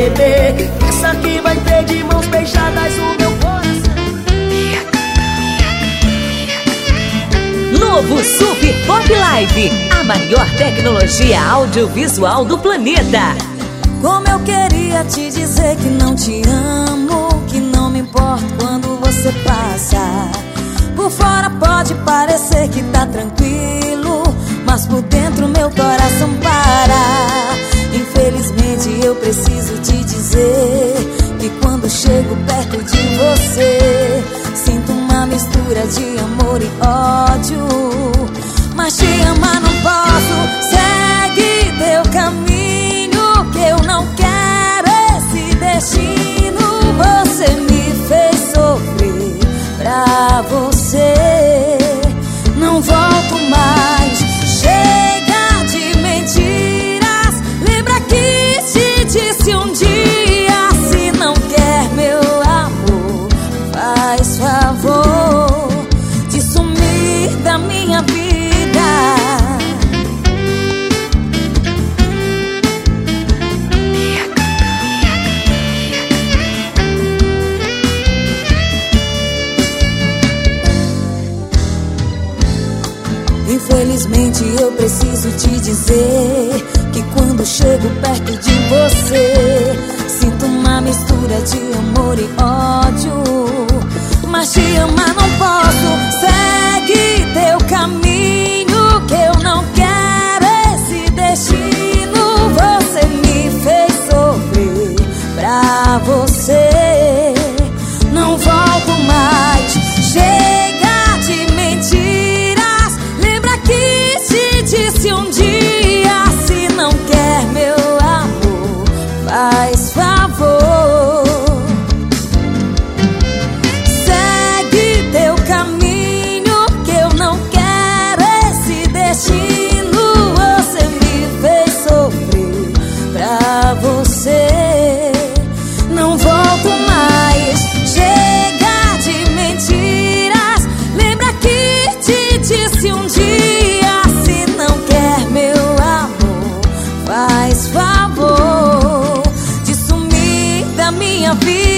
bebê Pensa que vai ter de mãos beijadas o meu coração. Novo Super Pop Live A maior tecnologia audiovisual do planeta. Como eu queria te dizer que não te amo Que não me importo quando você passa. Por fora pode parecer que tá tranquilo Mas por dentro meu coração de amor e ódio Infelizmente eu preciso te dizer que quando chego perto de você, sinto uma mistura de amor e ódio. Mas te amar não posso, segue teu caminho que eu não quero esse destino. Você me fez sofrer pra você. Não volto mais. minha vida.